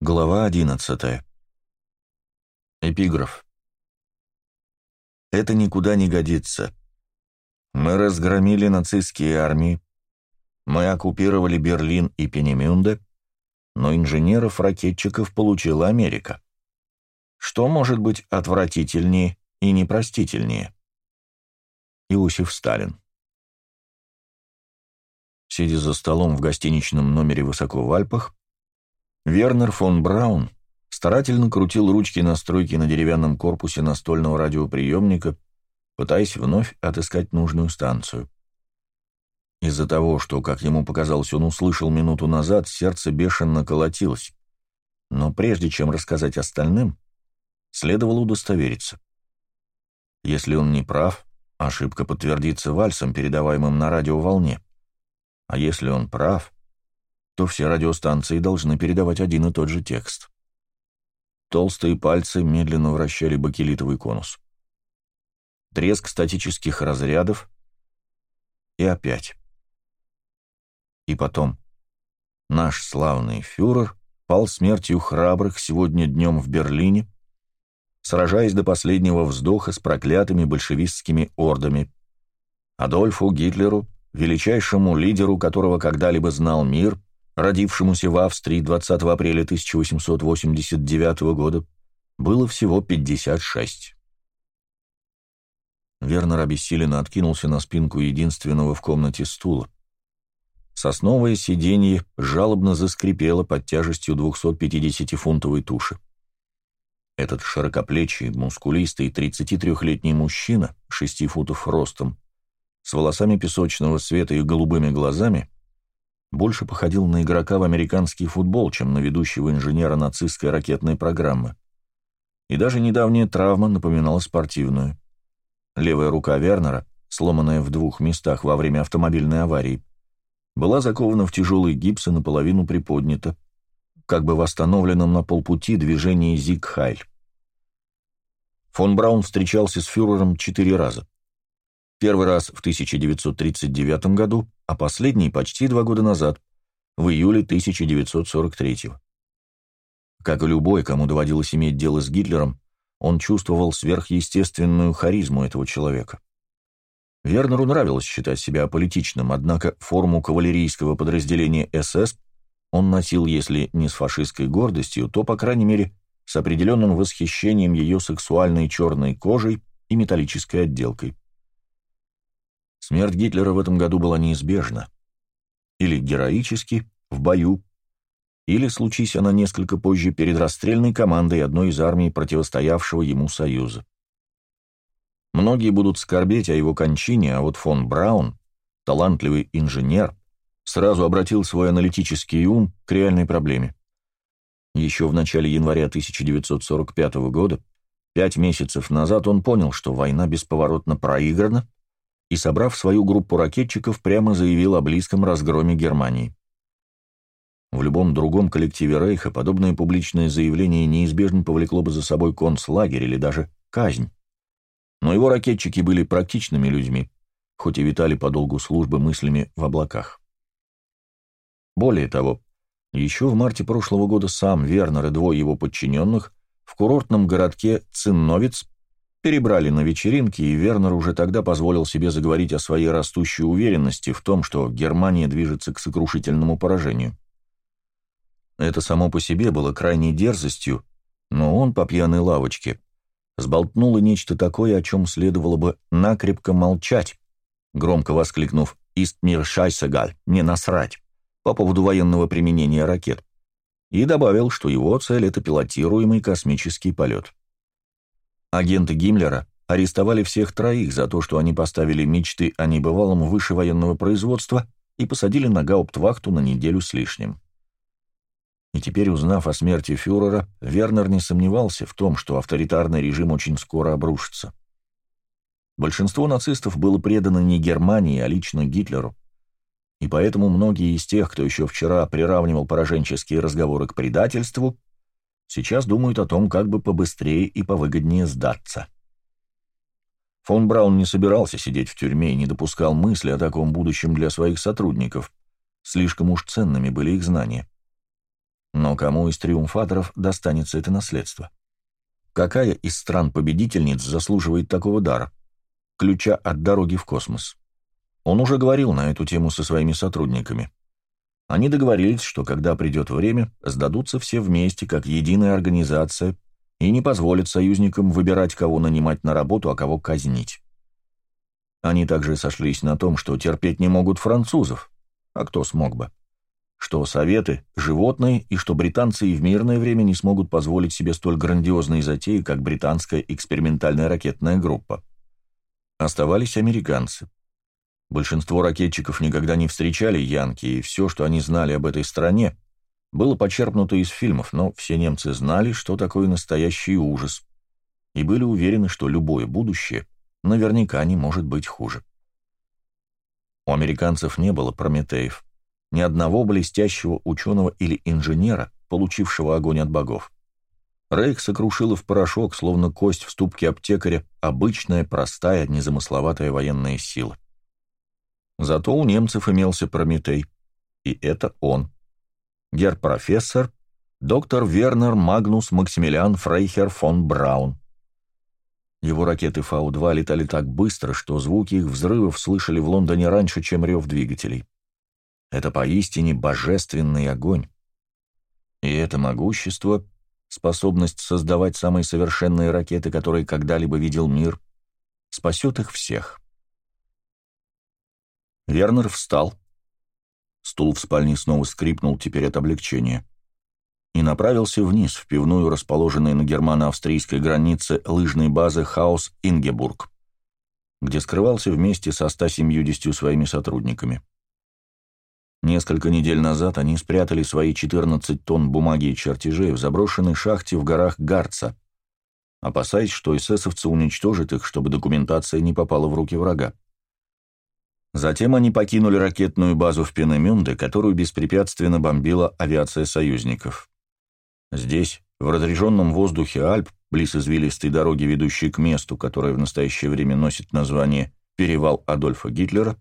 Глава 11. Эпиграф. Это никуда не годится. Мы разгромили нацистские армии, мы оккупировали Берлин и Пенемюнде, но инженеров-ракетчиков получила Америка. Что может быть отвратительнее и непростительнее? Иосиф Сталин. Сидя за столом в гостиничном номере высоко в Альпах, Вернер фон Браун старательно крутил ручки настройки на деревянном корпусе настольного радиоприемника, пытаясь вновь отыскать нужную станцию. Из-за того, что, как ему показалось, он услышал минуту назад, сердце бешено колотилось. Но прежде чем рассказать остальным, следовало удостовериться. Если он не прав, ошибка подтвердится вальсом, передаваемым на радиоволне. А если он прав, то все радиостанции должны передавать один и тот же текст. Толстые пальцы медленно вращали бакелитовый конус. Треск статических разрядов. И опять. И потом. Наш славный фюрер пал смертью храбрых сегодня днем в Берлине, сражаясь до последнего вздоха с проклятыми большевистскими ордами. Адольфу Гитлеру, величайшему лидеру, которого когда-либо знал мир, родившемуся в Австрии 20 апреля 1889 года, было всего 56. Вернер обессиленно откинулся на спинку единственного в комнате стула. Сосновое сиденье жалобно заскрипело под тяжестью 250-фунтовой туши. Этот широкоплечий, мускулистый 33-летний мужчина, 6 футов ростом, с волосами песочного цвета и голубыми глазами, больше походил на игрока в американский футбол, чем на ведущего инженера нацистской ракетной программы. И даже недавняя травма напоминала спортивную. Левая рука Вернера, сломанная в двух местах во время автомобильной аварии, была закована в тяжелый гипс и наполовину приподнята, как бы восстановленном на полпути движении Зиг-Хайль. Фон Браун встречался с фюрером четыре раза. Первый раз в 1939 году, а последний почти два года назад, в июле 1943. Как и любой, кому доводилось иметь дело с Гитлером, он чувствовал сверхъестественную харизму этого человека. Вернеру нравилось считать себя аполитичным, однако форму кавалерийского подразделения СС он носил, если не с фашистской гордостью, то, по крайней мере, с определенным восхищением ее сексуальной черной кожей и металлической отделкой. Смерть Гитлера в этом году была неизбежна. Или героически, в бою, или, случись она несколько позже, перед расстрельной командой одной из армий противостоявшего ему Союза. Многие будут скорбеть о его кончине, а вот фон Браун, талантливый инженер, сразу обратил свой аналитический ум к реальной проблеме. Еще в начале января 1945 года, пять месяцев назад, он понял, что война бесповоротно проиграна, и, собрав свою группу ракетчиков, прямо заявил о близком разгроме Германии. В любом другом коллективе Рейха подобное публичное заявление неизбежно повлекло бы за собой концлагерь или даже казнь. Но его ракетчики были практичными людьми, хоть и витали по долгу службы мыслями в облаках. Более того, еще в марте прошлого года сам Вернер и двое его подчиненных в курортном городке Цинновиц перебрали на вечеринке, и Вернер уже тогда позволил себе заговорить о своей растущей уверенности в том, что Германия движется к сокрушительному поражению. Это само по себе было крайней дерзостью, но он по пьяной лавочке и нечто такое, о чем следовало бы накрепко молчать, громко воскликнув «Ист мир шайсагаль, не насрать» по поводу военного применения ракет, и добавил, что его цель — это пилотируемый космический полет. Агенты Гиммлера арестовали всех троих за то, что они поставили мечты о небывалом выше военного производства и посадили на гауптвахту на неделю с лишним. И теперь, узнав о смерти фюрера, Вернер не сомневался в том, что авторитарный режим очень скоро обрушится. Большинство нацистов было предано не Германии, а лично Гитлеру. И поэтому многие из тех, кто еще вчера приравнивал пораженческие разговоры к предательству, Сейчас думают о том, как бы побыстрее и повыгоднее сдаться. Фон Браун не собирался сидеть в тюрьме и не допускал мысли о таком будущем для своих сотрудников. Слишком уж ценными были их знания. Но кому из триумфаторов достанется это наследство? Какая из стран-победительниц заслуживает такого дара? Ключа от дороги в космос. Он уже говорил на эту тему со своими сотрудниками. Они договорились, что когда придет время, сдадутся все вместе, как единая организация, и не позволят союзникам выбирать, кого нанимать на работу, а кого казнить. Они также сошлись на том, что терпеть не могут французов, а кто смог бы, что советы – животные, и что британцы и в мирное время не смогут позволить себе столь грандиозные затеи, как британская экспериментальная ракетная группа. Оставались американцы. Большинство ракетчиков никогда не встречали Янки, и все, что они знали об этой стране, было почерпнуто из фильмов, но все немцы знали, что такое настоящий ужас, и были уверены, что любое будущее наверняка не может быть хуже. У американцев не было Прометеев, ни одного блестящего ученого или инженера, получившего огонь от богов. Рейх сокрушила в порошок, словно кость в ступке аптекаря, обычная, простая, незамысловатая военная сила. Зато у немцев имелся Прометей, и это он. Гер-профессор, доктор Вернер Магнус Максимилиан Фрейхер фон Браун. Его ракеты Фау-2 летали так быстро, что звуки их взрывов слышали в Лондоне раньше, чем рев двигателей. Это поистине божественный огонь. И это могущество, способность создавать самые совершенные ракеты, которые когда-либо видел мир, спасет их всех. Вернер встал. Стул в спальне снова скрипнул теперь от облегчения. И направился вниз, в пивную, расположенную на германо-австрийской границе лыжной базы Хаус Ингебург, где скрывался вместе со 170 своими сотрудниками. Несколько недель назад они спрятали свои 14 тонн бумаги и чертежей в заброшенной шахте в горах Гарца, опасаясь, что эсэсовцы уничтожат их, чтобы документация не попала в руки врага. Затем они покинули ракетную базу в Пенемюнде, которую беспрепятственно бомбила авиация союзников. Здесь, в разреженном воздухе Альп, близ извилистой дороги, ведущей к месту, которое в настоящее время носит название «Перевал Адольфа Гитлера»,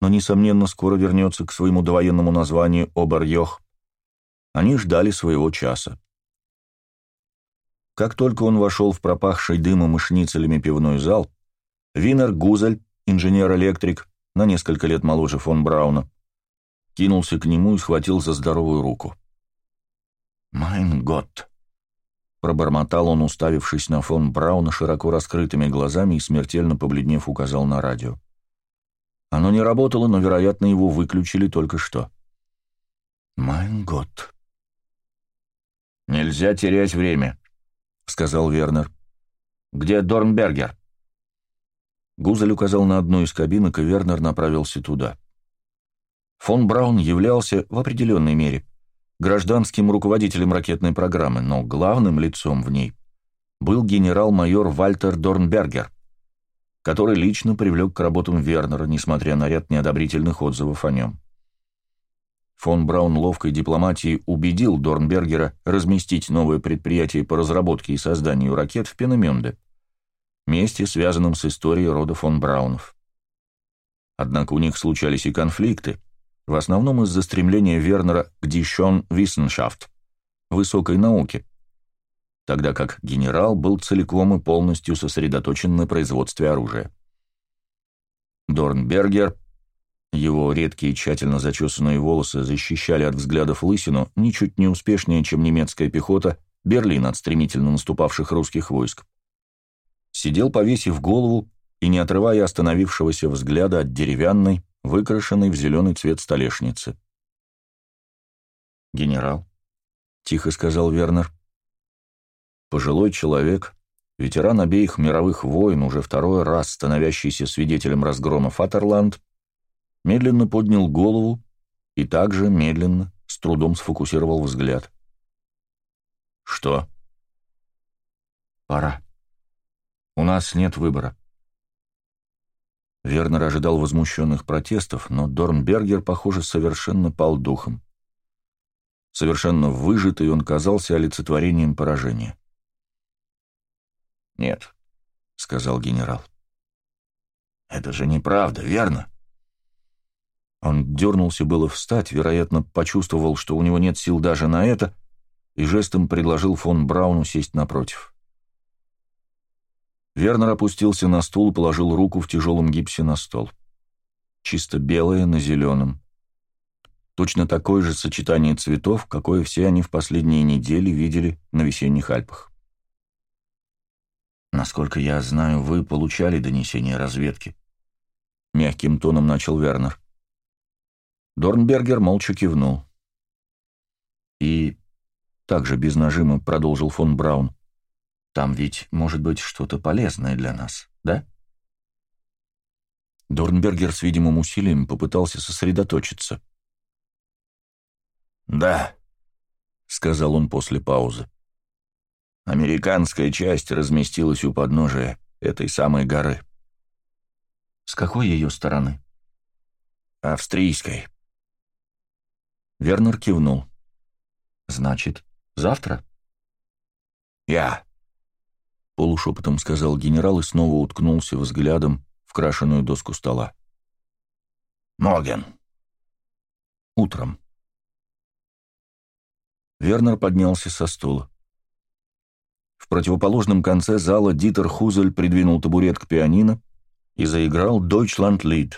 но, несомненно, скоро вернется к своему довоенному названию Обер-Йох, они ждали своего часа. Как только он вошел в пропахший дымом и шницелями пивной зал, Винер Гузель, инженер-электрик, на несколько лет моложе фон Брауна, кинулся к нему и схватил за здоровую руку. «Mein Gott!» — пробормотал он, уставившись на фон Брауна широко раскрытыми глазами и смертельно побледнев указал на радио. Оно не работало, но, вероятно, его выключили только что. «Mein Gott!» «Нельзя терять время», — сказал Вернер. «Где Дорнбергер?» Гузель указал на одну из кабинок, и Вернер направился туда. Фон Браун являлся, в определенной мере, гражданским руководителем ракетной программы, но главным лицом в ней был генерал-майор Вальтер Дорнбергер, который лично привлек к работам Вернера, несмотря на ряд неодобрительных отзывов о нем. Фон Браун ловкой дипломатией убедил Дорнбергера разместить новое предприятие по разработке и созданию ракет в Пенемюнде – месте, связанном с историей рода фон Браунов. Однако у них случались и конфликты, в основном из-за стремления Вернера к Дишон Виссеншафт, высокой науке, тогда как генерал был целиком и полностью сосредоточен на производстве оружия. Дорнбергер, его редкие тщательно зачесанные волосы защищали от взглядов лысину ничуть не успешнее, чем немецкая пехота Берлин от стремительно наступавших русских войск сидел, повесив голову и не отрывая остановившегося взгляда от деревянной, выкрашенной в зеленый цвет столешницы. «Генерал», — тихо сказал Вернер, — «пожилой человек, ветеран обеих мировых войн, уже второй раз становящийся свидетелем разгрома Фатерланд, медленно поднял голову и также медленно, с трудом сфокусировал взгляд. «Что?» «Пора», у нас нет выбора. Вернер ожидал возмущенных протестов, но Дорнбергер, похоже, совершенно пал духом. Совершенно выжатый он казался олицетворением поражения. «Нет», — сказал генерал. «Это же неправда, верно?» Он дернулся было встать, вероятно, почувствовал, что у него нет сил даже на это, и жестом предложил фон Брауну сесть напротив. Вернер опустился на стул положил руку в тяжелом гипсе на стол. Чисто белое на зеленом. Точно такое же сочетание цветов, какое все они в последние недели видели на весенних Альпах. «Насколько я знаю, вы получали донесение разведки», — мягким тоном начал Вернер. Дорнбергер молча кивнул. И также без нажима продолжил фон Браун. «Там ведь может быть что-то полезное для нас, да?» Дорнбергер с видимым усилием попытался сосредоточиться. «Да», — сказал он после паузы. «Американская часть разместилась у подножия этой самой горы». «С какой ее стороны?» «Австрийской», Вернер кивнул. «Значит, завтра?» «Я», — полушепотом сказал генерал и снова уткнулся взглядом в крашеную доску стола. «Моген». «Утром». Вернер поднялся со стула. В противоположном конце зала Дитер Хузель придвинул табурет к пианино и заиграл «Deutschland Lied».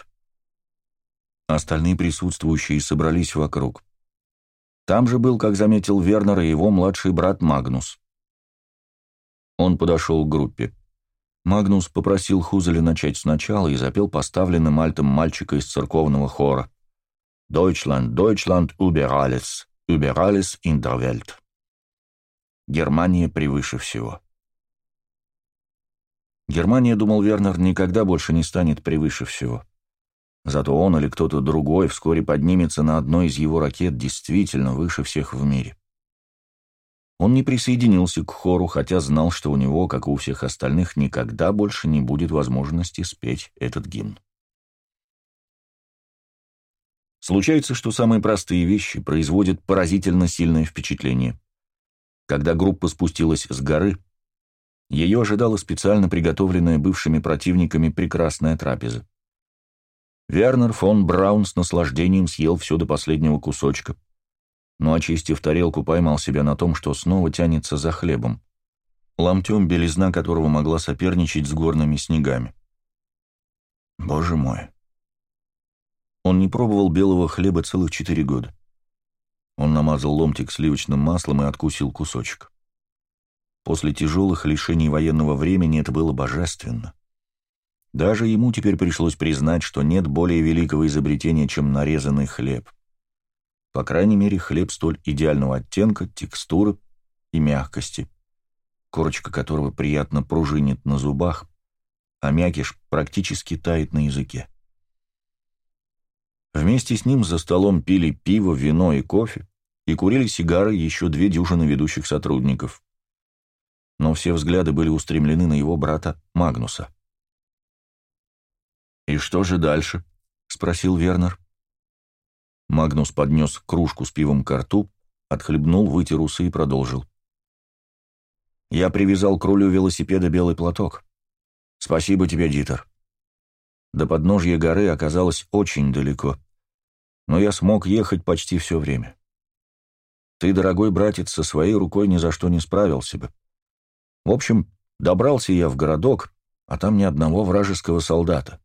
Остальные присутствующие собрались вокруг. Там же был, как заметил Вернер, и его младший брат Магнус. Он подошел к группе. Магнус попросил Хузеля начать сначала и запел поставленным альтом мальчика из церковного хора. «Deutschland, Deutschland, über alles, über in der Welt». Германия превыше всего. Германия, думал Вернер, никогда больше не станет превыше всего. Зато он или кто-то другой вскоре поднимется на одной из его ракет действительно выше всех в мире. Он не присоединился к хору, хотя знал, что у него, как у всех остальных, никогда больше не будет возможности спеть этот гимн. Случается, что самые простые вещи производят поразительно сильное впечатление. Когда группа спустилась с горы, ее ожидала специально приготовленная бывшими противниками прекрасная трапеза. Вернер фон Браун с наслаждением съел все до последнего кусочка, но, очистив тарелку, поймал себя на том, что снова тянется за хлебом, ломтем, белизна которого могла соперничать с горными снегами. Боже мой! Он не пробовал белого хлеба целых четыре года. Он намазал ломтик сливочным маслом и откусил кусочек. После тяжелых лишений военного времени это было божественно. Даже ему теперь пришлось признать, что нет более великого изобретения, чем нарезанный хлеб. По крайней мере, хлеб столь идеального оттенка, текстуры и мягкости, корочка которого приятно пружинит на зубах, а мякиш практически тает на языке. Вместе с ним за столом пили пиво, вино и кофе и курили сигары еще две дюжины ведущих сотрудников. Но все взгляды были устремлены на его брата Магнуса. «И что же дальше?» — спросил Вернер. Магнус поднес кружку с пивом к рту, отхлебнул, вытер усы и продолжил. «Я привязал к рулю велосипеда белый платок. Спасибо тебе, Дитер. До подножья горы оказалось очень далеко, но я смог ехать почти все время. Ты, дорогой братец, со своей рукой ни за что не справился бы. В общем, добрался я в городок, а там ни одного вражеского солдата.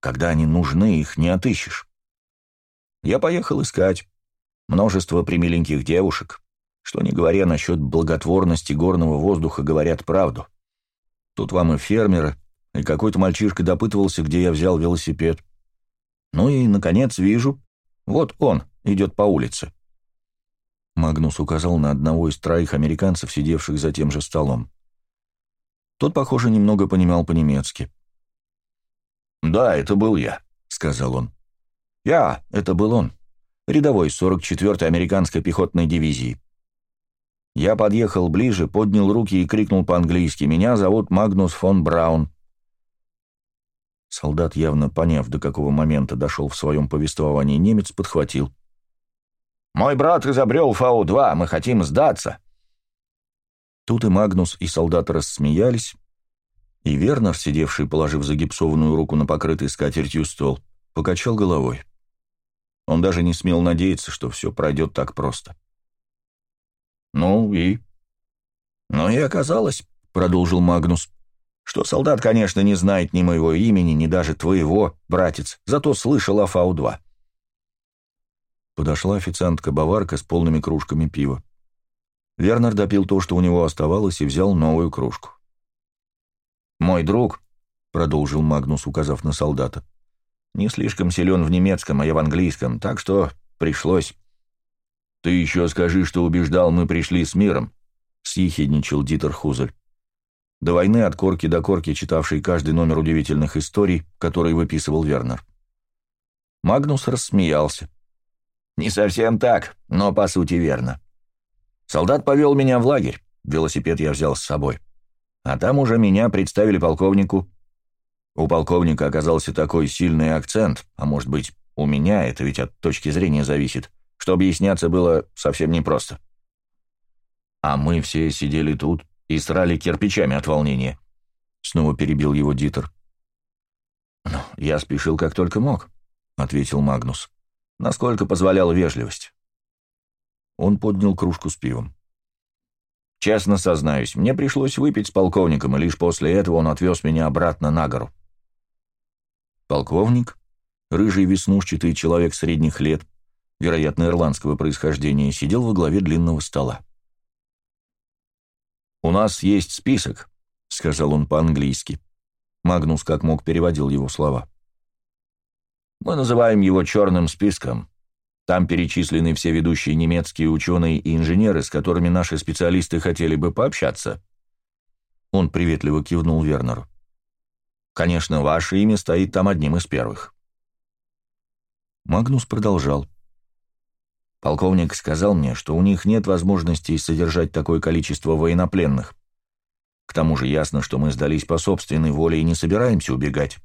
Когда они нужны, их не отыщешь. Я поехал искать. Множество примиленьких девушек. Что не говоря насчет благотворности горного воздуха, говорят правду. Тут вам и фермеры, и какой-то мальчишка допытывался, где я взял велосипед. Ну и, наконец, вижу, вот он идет по улице. Магнус указал на одного из троих американцев, сидевших за тем же столом. Тот, похоже, немного понимал по-немецки. «Да, это был я», — сказал он. «Я, это был он, рядовой 44-й американской пехотной дивизии. Я подъехал ближе, поднял руки и крикнул по-английски. «Меня зовут Магнус фон Браун». Солдат, явно поняв, до какого момента дошел в своем повествовании, немец подхватил. «Мой брат изобрел Фау-2, мы хотим сдаться». Тут и Магнус, и солдат рассмеялись, и Вернер, сидевший, положив загипсованную руку на покрытый скатертью стол, покачал головой. Он даже не смел надеяться, что все пройдет так просто. «Ну и?» «Ну и оказалось», — продолжил Магнус, «что солдат, конечно, не знает ни моего имени, ни даже твоего, братец, зато слышал о Фау-2». Подошла официантка-баварка с полными кружками пива. Вернер допил то, что у него оставалось, и взял новую кружку. «Мой друг», — продолжил Магнус, указав на солдата, — «не слишком силен в немецком, а я в английском, так что пришлось». «Ты еще скажи, что убеждал, мы пришли с миром», — съехидничал Дитер Хузель. До войны от корки до корки, читавший каждый номер удивительных историй, которые выписывал Вернер. Магнус рассмеялся. «Не совсем так, но по сути верно. Солдат повел меня в лагерь, велосипед я взял с собой. А там уже меня представили полковнику. У полковника оказался такой сильный акцент, а может быть, у меня, это ведь от точки зрения зависит, что объясняться было совсем непросто. А мы все сидели тут и срали кирпичами от волнения. Снова перебил его Дитер. «Ну, я спешил как только мог», — ответил Магнус насколько позволяла вежливость. Он поднял кружку с пивом. Честно сознаюсь, мне пришлось выпить с полковником, и лишь после этого он отвез меня обратно на гору. Полковник, рыжий веснушчатый человек средних лет, вероятно, ирландского происхождения, сидел во главе длинного стола. «У нас есть список», — сказал он по-английски. Магнус как мог переводил его слова. Мы называем его черным списком. Там перечислены все ведущие немецкие ученые и инженеры, с которыми наши специалисты хотели бы пообщаться. Он приветливо кивнул Вернеру. Конечно, ваше имя стоит там одним из первых. Магнус продолжал. Полковник сказал мне, что у них нет возможности содержать такое количество военнопленных. К тому же ясно, что мы сдались по собственной воле и не собираемся убегать.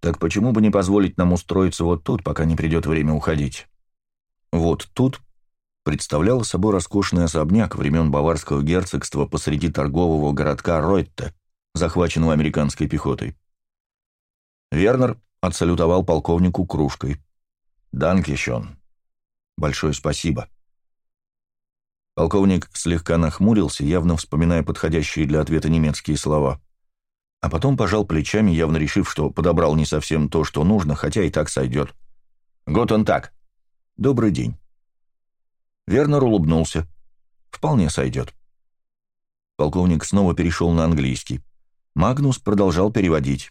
Так почему бы не позволить нам устроиться вот тут, пока не придет время уходить? Вот тут представлял собой роскошный особняк времен Баварского герцогства посреди торгового городка Ройтте, захваченного американской пехотой. Вернер отсалютовал полковнику кружкой. «Данкишон. Большое спасибо». Полковник слегка нахмурился, явно вспоминая подходящие для ответа немецкие слова а потом пожал плечами, явно решив, что подобрал не совсем то, что нужно, хотя и так сойдет. «Год он так. Добрый день». Вернер улыбнулся. «Вполне сойдет». Полковник снова перешел на английский. Магнус продолжал переводить.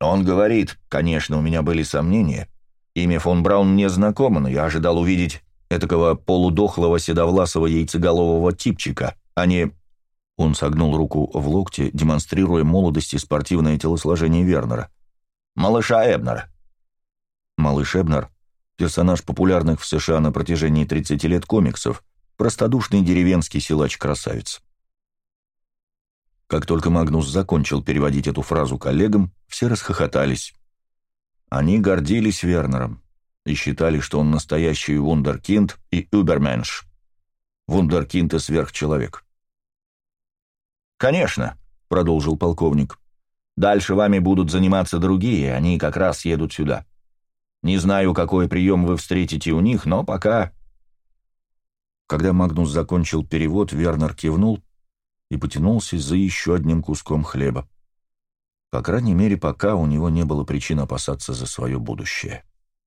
«Он говорит, конечно, у меня были сомнения. Имя фон Браун мне знакомо, но я ожидал увидеть этакого полудохлого седовласого яйцеголового типчика, а не он согнул руку в локте, демонстрируя молодость и спортивное телосложение Вернера. «Малыша Эбнера». Малыш Эбнер — персонаж популярных в США на протяжении 30 лет комиксов, простодушный деревенский силач-красавец. Как только Магнус закончил переводить эту фразу коллегам, все расхохотались. Они гордились Вернером и считали, что он настоящий вундеркинд и уберменш. Вундеркинд и сверхчеловек. «Конечно», — продолжил полковник. «Дальше вами будут заниматься другие, они как раз едут сюда. Не знаю, какой прием вы встретите у них, но пока...» Когда Магнус закончил перевод, Вернер кивнул и потянулся за еще одним куском хлеба. По крайней мере, пока у него не было причин опасаться за свое будущее.